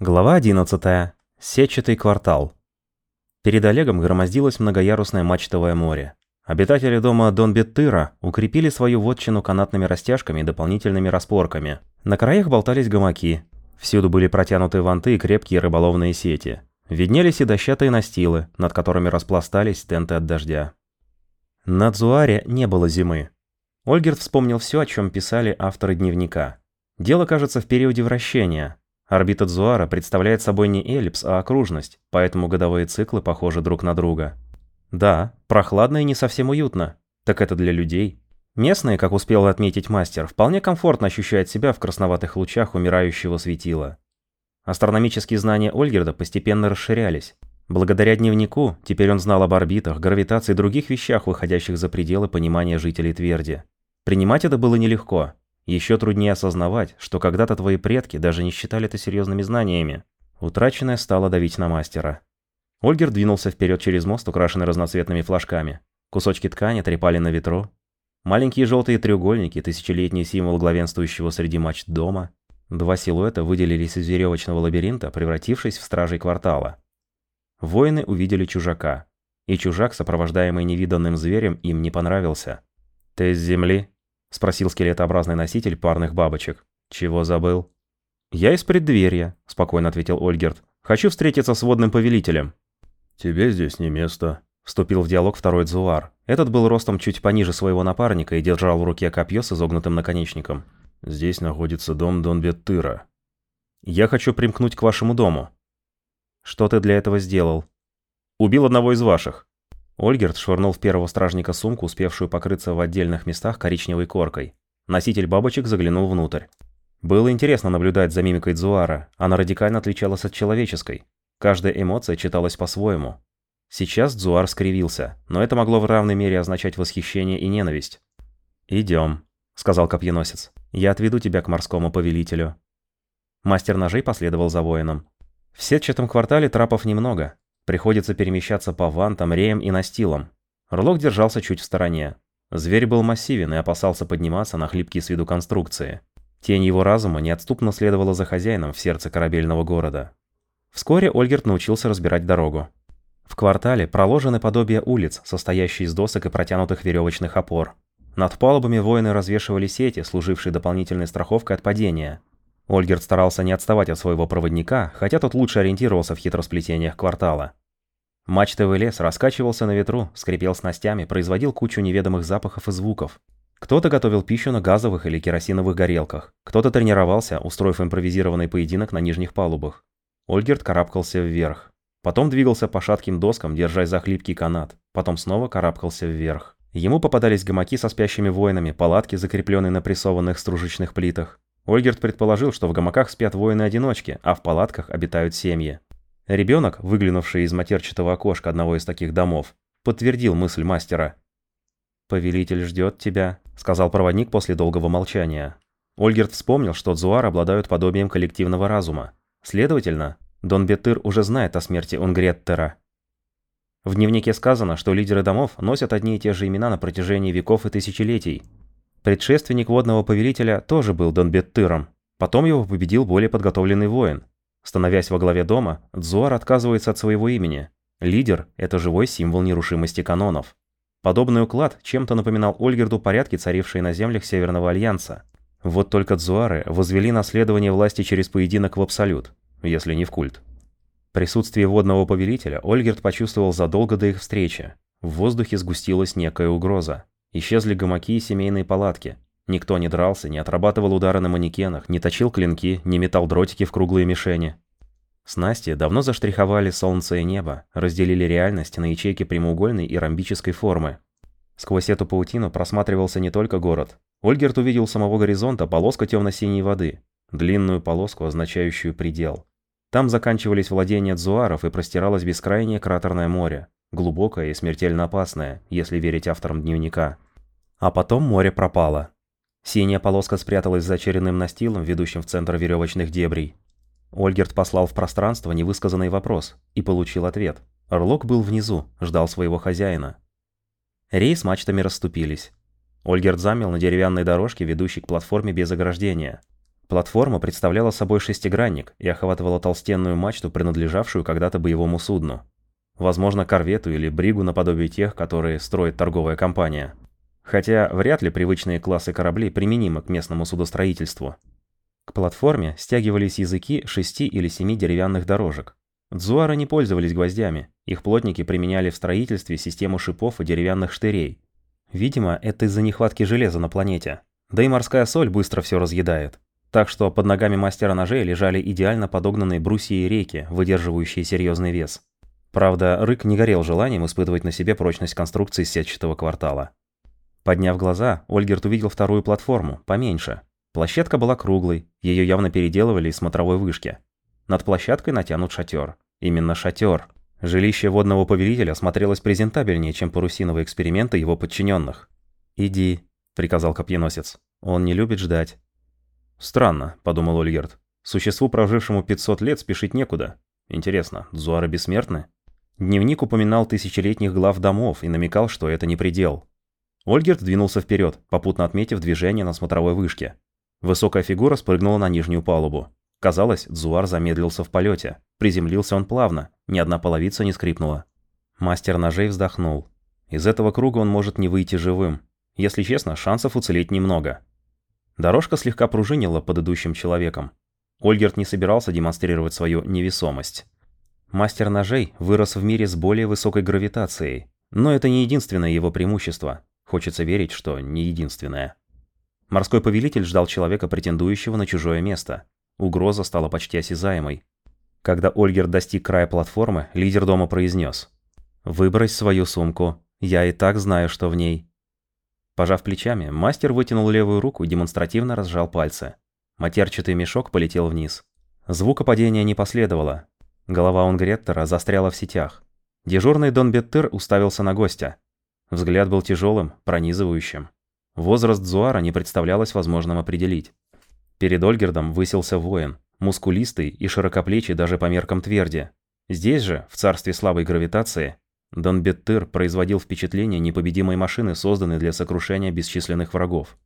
Глава 11. Сетчатый квартал. Перед Олегом громоздилось многоярусное мачтовое море. Обитатели дома Дон Беттыра укрепили свою вотчину канатными растяжками и дополнительными распорками. На краях болтались гамаки. Всюду были протянуты ванты и крепкие рыболовные сети. Виднелись и дощатые настилы, над которыми распластались тенты от дождя. На Дзуаре не было зимы. Ольгерт вспомнил все, о чем писали авторы дневника. Дело, кажется, в периоде вращения, Орбита Дзуара представляет собой не эллипс, а окружность, поэтому годовые циклы похожи друг на друга. Да, прохладно и не совсем уютно. Так это для людей. Местные, как успел отметить мастер, вполне комфортно ощущают себя в красноватых лучах умирающего светила. Астрономические знания Ольгерда постепенно расширялись. Благодаря дневнику, теперь он знал об орбитах, гравитации и других вещах, выходящих за пределы понимания жителей Тверди. Принимать это было нелегко, еще труднее осознавать, что когда-то твои предки даже не считали это серьезными знаниями. Утраченное стало давить на мастера. Ольгер двинулся вперед через мост, украшенный разноцветными флажками. Кусочки ткани трепали на ветру. Маленькие желтые треугольники, тысячелетний символ главенствующего среди мачт дома. Два силуэта выделились из веревочного лабиринта, превратившись в стражей квартала. Воины увидели чужака. И чужак, сопровождаемый невиданным зверем, им не понравился. «Ты с земли?» — спросил скелетообразный носитель парных бабочек. «Чего забыл?» «Я из преддверья», — спокойно ответил Ольгерт. «Хочу встретиться с водным повелителем». «Тебе здесь не место», — вступил в диалог второй Дзуар. Этот был ростом чуть пониже своего напарника и держал в руке копье с изогнутым наконечником. «Здесь находится дом Дон Беттыра». «Я хочу примкнуть к вашему дому». «Что ты для этого сделал?» «Убил одного из ваших». Ольгерт швырнул в первого стражника сумку, успевшую покрыться в отдельных местах коричневой коркой. Носитель бабочек заглянул внутрь. Было интересно наблюдать за мимикой Дзуара, она радикально отличалась от человеческой. Каждая эмоция читалась по-своему. Сейчас Дзуар скривился, но это могло в равной мере означать восхищение и ненависть. «Идем», — сказал копьеносец. «Я отведу тебя к морскому повелителю». Мастер ножей последовал за воином. В сетчатом квартале трапов немного, Приходится перемещаться по вантам, реям и настилам. Рлок держался чуть в стороне. Зверь был массивен и опасался подниматься на хлипкие с виду конструкции. Тень его разума неотступно следовала за хозяином в сердце корабельного города. Вскоре Ольгерт научился разбирать дорогу. В квартале проложены подобие улиц, состоящие из досок и протянутых веревочных опор. Над палубами воины развешивали сети, служившие дополнительной страховкой от падения. Ольгерт старался не отставать от своего проводника, хотя тот лучше ориентировался в хитросплетениях квартала. Мачтовый лес раскачивался на ветру, скрипел снастями, производил кучу неведомых запахов и звуков. Кто-то готовил пищу на газовых или керосиновых горелках, кто-то тренировался, устроив импровизированный поединок на нижних палубах. Ольгерт карабкался вверх. Потом двигался по шатким доскам, держась за хлипкий канат. Потом снова карабкался вверх. Ему попадались гамаки со спящими воинами, палатки, закрепленные на прессованных стружечных плитах. Ольгерт предположил, что в гамаках спят воины-одиночки, а в палатках обитают семьи. Ребенок, выглянувший из матерчатого окошка одного из таких домов, подтвердил мысль мастера. «Повелитель ждет тебя», — сказал проводник после долгого молчания. Ольгерт вспомнил, что Дзуар обладают подобием коллективного разума. Следовательно, Дон Бетыр уже знает о смерти Унгреттера. В дневнике сказано, что лидеры домов носят одни и те же имена на протяжении веков и тысячелетий. Предшественник водного повелителя тоже был Дон Беттыром. Потом его победил более подготовленный воин, Становясь во главе дома, Дзуар отказывается от своего имени. Лидер – это живой символ нерушимости канонов. Подобный уклад чем-то напоминал Ольгерду порядки, царившие на землях Северного Альянса. Вот только Дзуары возвели наследование власти через поединок в абсолют, если не в культ. Присутствие водного повелителя Ольгерд почувствовал задолго до их встречи. В воздухе сгустилась некая угроза. Исчезли гамаки и семейные палатки. Никто не дрался, не отрабатывал удары на манекенах, не точил клинки, не метал дротики в круглые мишени. Снасти давно заштриховали солнце и небо, разделили реальность на ячейки прямоугольной и ромбической формы. Сквозь эту паутину просматривался не только город. Ольгерт увидел у самого горизонта полоску темно-синей воды, длинную полоску, означающую предел. Там заканчивались владения дзуаров и простиралось бескрайнее кратерное море, глубокое и смертельно опасное, если верить авторам дневника. А потом море пропало. Синяя полоска спряталась за очередным настилом, ведущим в центр веревочных дебрей. Ольгерт послал в пространство невысказанный вопрос и получил ответ. Орлок был внизу, ждал своего хозяина. Рей с мачтами расступились. Ольгерт замел на деревянной дорожке, ведущей к платформе без ограждения. Платформа представляла собой шестигранник и охватывала толстенную мачту, принадлежавшую когда-то боевому судну. Возможно, корвету или бригу наподобие тех, которые строит торговая компания. Хотя вряд ли привычные классы кораблей применимы к местному судостроительству. К платформе стягивались языки шести или семи деревянных дорожек. Дзуары не пользовались гвоздями, их плотники применяли в строительстве систему шипов и деревянных штырей. Видимо, это из-за нехватки железа на планете. Да и морская соль быстро все разъедает. Так что под ногами мастера ножей лежали идеально подогнанные брусья и рейки, выдерживающие серьезный вес. Правда, Рык не горел желанием испытывать на себе прочность конструкции сетчатого квартала. Подняв глаза, Ольгерт увидел вторую платформу, поменьше, Площадка была круглой, ее явно переделывали из смотровой вышки. Над площадкой натянут шатер. Именно шатер. Жилище водного повелителя смотрелось презентабельнее, чем парусиновые эксперименты его подчиненных. «Иди», — приказал копьеносец. «Он не любит ждать». «Странно», — подумал Ольгерт. «Существу, прожившему 500 лет, спешить некуда. Интересно, Зуары бессмертны?» Дневник упоминал тысячелетних глав домов и намекал, что это не предел. Ольгерт двинулся вперед, попутно отметив движение на смотровой вышке. Высокая фигура спрыгнула на нижнюю палубу. Казалось, Дзуар замедлился в полете. Приземлился он плавно, ни одна половица не скрипнула. Мастер ножей вздохнул. Из этого круга он может не выйти живым. Если честно, шансов уцелеть немного. Дорожка слегка пружинила под идущим человеком. Ольгерт не собирался демонстрировать свою невесомость. Мастер ножей вырос в мире с более высокой гравитацией. Но это не единственное его преимущество. Хочется верить, что не единственное. Морской повелитель ждал человека, претендующего на чужое место. Угроза стала почти осязаемой. Когда Ольгер достиг края платформы, лидер дома произнес. «Выбрось свою сумку. Я и так знаю, что в ней». Пожав плечами, мастер вытянул левую руку и демонстративно разжал пальцы. Матерчатый мешок полетел вниз. Звука падения не последовало. Голова Унгреттера застряла в сетях. Дежурный Дон Беттер уставился на гостя. Взгляд был тяжелым, пронизывающим. Возраст Зуара не представлялось возможным определить. Перед Ольгердом высился воин, мускулистый и широкоплечий даже по меркам тверди. Здесь же, в царстве слабой гравитации, Дон Беттыр производил впечатление непобедимой машины, созданной для сокрушения бесчисленных врагов.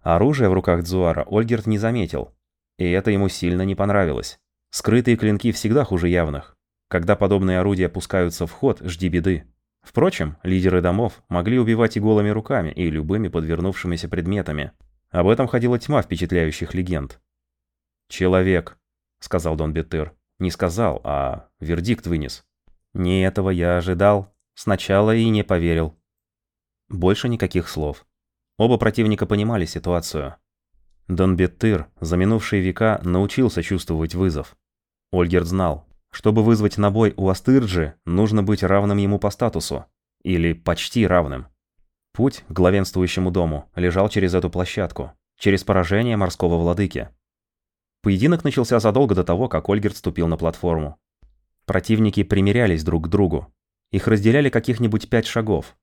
Оружие в руках Дзуара Ольгерт не заметил, и это ему сильно не понравилось. Скрытые клинки всегда хуже явных. Когда подобные орудия пускаются в ход, жди беды. Впрочем, лидеры домов могли убивать и голыми руками, и любыми подвернувшимися предметами. Об этом ходила тьма впечатляющих легенд. «Человек», — сказал Дон Беттер. Не сказал, а вердикт вынес. «Не этого я ожидал. Сначала и не поверил». Больше никаких слов. Оба противника понимали ситуацию. Дон Беттер за минувшие века научился чувствовать вызов. Ольгерд знал, чтобы вызвать на бой у Астырджи, нужно быть равным ему по статусу. Или почти равным. Путь к главенствующему дому лежал через эту площадку, через поражение морского владыки. Поединок начался задолго до того, как Ольгерт ступил на платформу. Противники примирялись друг к другу. Их разделяли каких-нибудь пять шагов.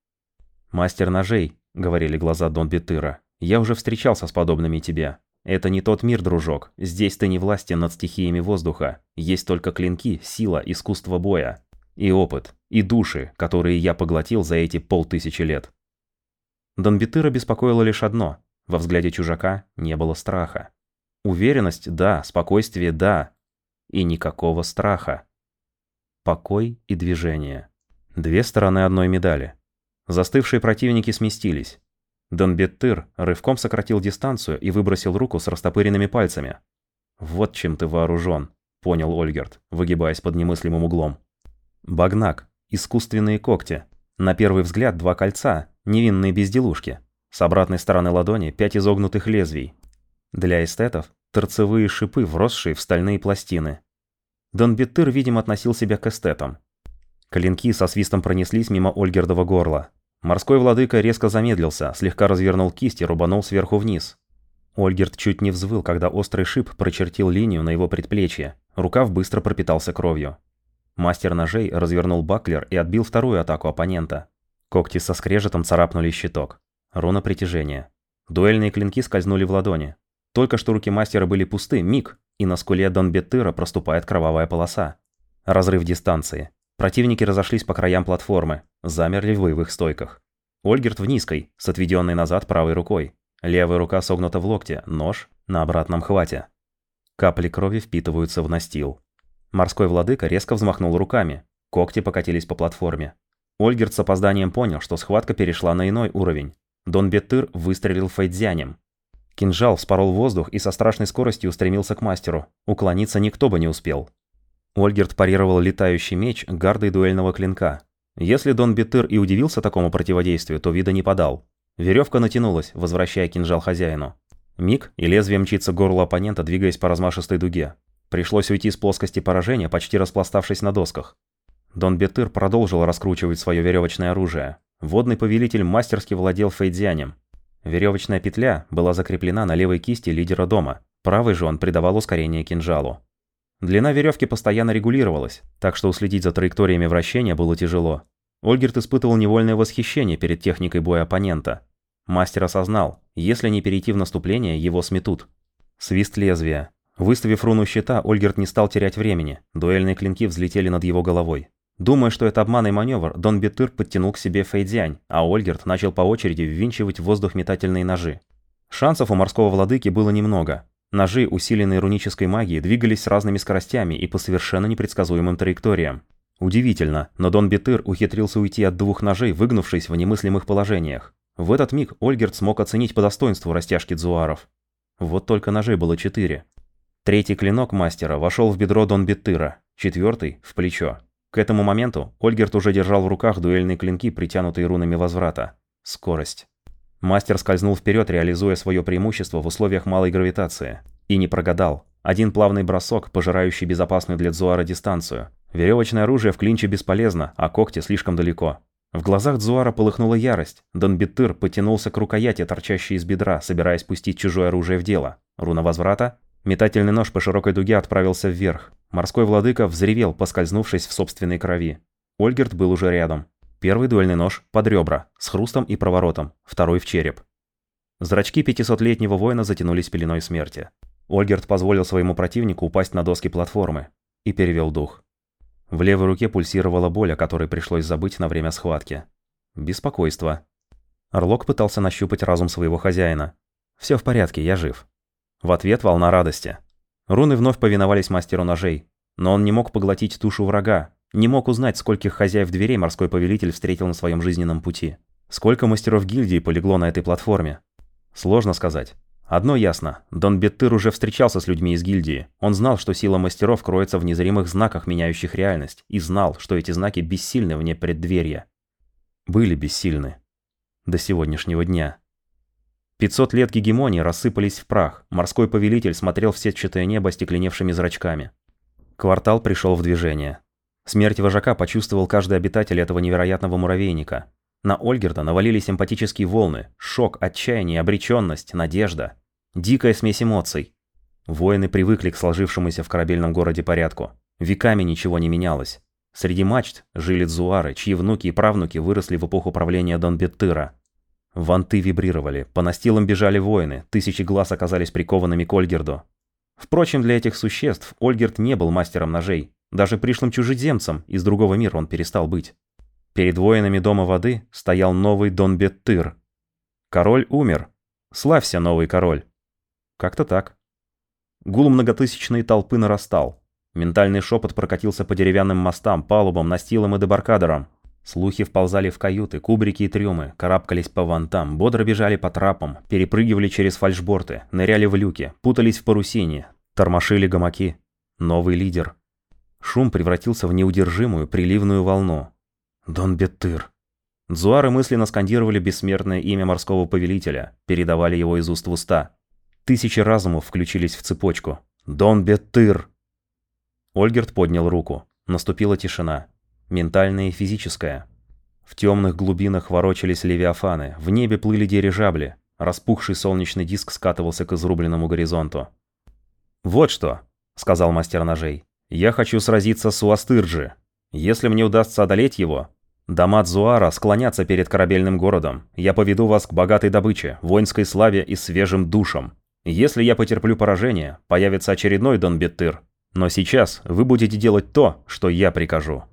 «Мастер ножей», — говорили глаза Дон Бетыра, — «я уже встречался с подобными тебе. Это не тот мир, дружок. Здесь ты не властен над стихиями воздуха. Есть только клинки, сила, искусство боя. И опыт, и души, которые я поглотил за эти полтысячи лет. Донбитыра беспокоило лишь одно. Во взгляде чужака не было страха. Уверенность – да, спокойствие – да. И никакого страха. Покой и движение. Две стороны одной медали. Застывшие противники сместились. Донбеттыр рывком сократил дистанцию и выбросил руку с растопыренными пальцами. «Вот чем ты вооружен», — понял Ольгерт, выгибаясь под немыслимым углом. Багнак, искусственные когти. На первый взгляд два кольца, невинные безделушки. С обратной стороны ладони пять изогнутых лезвий. Для эстетов – торцевые шипы, вросшие в стальные пластины. Донбеттыр, видимо, относил себя к эстетам. Клинки со свистом пронеслись мимо Ольгердова горла. Морской владыка резко замедлился, слегка развернул кисть и рубанул сверху вниз. Ольгерт чуть не взвыл, когда острый шип прочертил линию на его предплечье. Рукав быстро пропитался кровью. Мастер ножей развернул баклер и отбил вторую атаку оппонента. Когти со скрежетом царапнули щиток. Руна притяжения. Дуэльные клинки скользнули в ладони. Только что руки мастера были пусты, миг, и на скуле Донбеттыра проступает кровавая полоса. Разрыв дистанции. Противники разошлись по краям платформы, замерли в боевых стойках. Ольгерт в низкой, с отведенной назад правой рукой. Левая рука согнута в локте, нож на обратном хвате. Капли крови впитываются в настил. Морской владыка резко взмахнул руками. Когти покатились по платформе. Ольгерт с опозданием понял, что схватка перешла на иной уровень. Дон Беттыр выстрелил фейдзянем. Кинжал вспорол воздух и со страшной скоростью устремился к мастеру. Уклониться никто бы не успел. Ольгерт парировал летающий меч гардой дуэльного клинка. Если Дон Беттыр и удивился такому противодействию, то вида не подал. Веревка натянулась, возвращая кинжал хозяину. Миг, и лезвие мчится к горлу оппонента, двигаясь по размашистой дуге. Пришлось уйти с плоскости поражения, почти распластавшись на досках. Дон Бетыр продолжил раскручивать свое веревочное оружие. Водный повелитель мастерски владел фейдзянем. Веревочная петля была закреплена на левой кисти лидера дома, правой же он придавал ускорение кинжалу. Длина веревки постоянно регулировалась, так что уследить за траекториями вращения было тяжело. Ольгерт испытывал невольное восхищение перед техникой боя оппонента. Мастер осознал, если не перейти в наступление, его сметут. Свист лезвия. Выставив руну щита, Ольгерт не стал терять времени. Дуэльные клинки взлетели над его головой. Думая, что это обманный маневр, Дон Бетыр подтянул к себе Фейдзянь, а Ольгерт начал по очереди ввинчивать в воздух метательные ножи. Шансов у морского владыки было немного. Ножи, усиленные рунической магией, двигались с разными скоростями и по совершенно непредсказуемым траекториям. Удивительно, но Дон Бетыр ухитрился уйти от двух ножей, выгнувшись в немыслимых положениях. В этот миг Ольгерт смог оценить по достоинству растяжки дзуаров. Вот только ножей было четыре. Третий клинок мастера вошел в бедро Дон Беттыра, четвертый – в плечо. К этому моменту Ольгерт уже держал в руках дуэльные клинки, притянутые рунами возврата. Скорость. Мастер скользнул вперед, реализуя свое преимущество в условиях малой гравитации. И не прогадал. Один плавный бросок, пожирающий безопасную для Дзуара дистанцию. Веревочное оружие в клинче бесполезно, а когти слишком далеко. В глазах Дзуара полыхнула ярость. Донбиттыр потянулся к рукояти, торчащей из бедра, собираясь пустить чужое оружие в дело. Руна возврата? Метательный нож по широкой дуге отправился вверх. Морской владыка взревел, поскользнувшись в собственной крови. Ольгерт был уже рядом. Первый дуэльный нож под ребра, с хрустом и проворотом, второй в череп. Зрачки 500-летнего воина затянулись пеленой смерти. Ольгерт позволил своему противнику упасть на доски платформы и перевел дух. В левой руке пульсировала боль, о которой пришлось забыть на время схватки. Беспокойство. Орлок пытался нащупать разум своего хозяина. «Все в порядке, я жив». В ответ волна радости. Руны вновь повиновались мастеру ножей. Но он не мог поглотить тушу врага, не мог узнать, скольких хозяев дверей морской повелитель встретил на своем жизненном пути. Сколько мастеров гильдии полегло на этой платформе. Сложно сказать. Одно ясно, Дон Беттыр уже встречался с людьми из гильдии. Он знал, что сила мастеров кроется в незримых знаках, меняющих реальность, и знал, что эти знаки бессильны вне преддверия. Были бессильны. До сегодняшнего дня. 500 лет гегемонии рассыпались в прах. Морской повелитель смотрел в сетчатое небо стекленевшими зрачками. Квартал пришел в движение. Смерть вожака почувствовал каждый обитатель этого невероятного муравейника. На Ольгерта навалились симпатические волны, шок, отчаяние, обреченность, надежда. Дикая смесь эмоций. Воины привыкли к сложившемуся в корабельном городе порядку. Веками ничего не менялось. Среди мачт жили дзуары, чьи внуки и правнуки выросли в эпоху правления Дон Беттыра. Ванты вибрировали, по настилам бежали воины, тысячи глаз оказались прикованными к Ольгерду. Впрочем, для этих существ Ольгерт не был мастером ножей. Даже пришлым чужеземцем из другого мира он перестал быть. Перед воинами Дома Воды стоял новый Дон Беттыр. Король умер. Славься, новый король. Как-то так. Гул многотысячной толпы нарастал. Ментальный шепот прокатился по деревянным мостам, палубам, настилам и дебаркадерам. Слухи вползали в каюты, кубрики и трюмы, карабкались по вантам, бодро бежали по трапам, перепрыгивали через фальшборты, ныряли в люки, путались в парусине, тормошили гамаки. Новый лидер. Шум превратился в неудержимую приливную волну. Дон Беттыр. Дзуары мысленно скандировали бессмертное имя морского повелителя, передавали его из уст в уста. Тысячи разумов включились в цепочку. «Дон Беттыр!» Ольгерт поднял руку. Наступила тишина. Ментальная и физическая. В темных глубинах ворочались левиафаны, в небе плыли дирижабли. Распухший солнечный диск скатывался к изрубленному горизонту. «Вот что», — сказал мастер ножей. «Я хочу сразиться с Уастырджи. Если мне удастся одолеть его, дома Зуара склонятся перед корабельным городом. Я поведу вас к богатой добыче, воинской славе и свежим душам. Если я потерплю поражение, появится очередной Дон Беттыр. Но сейчас вы будете делать то, что я прикажу».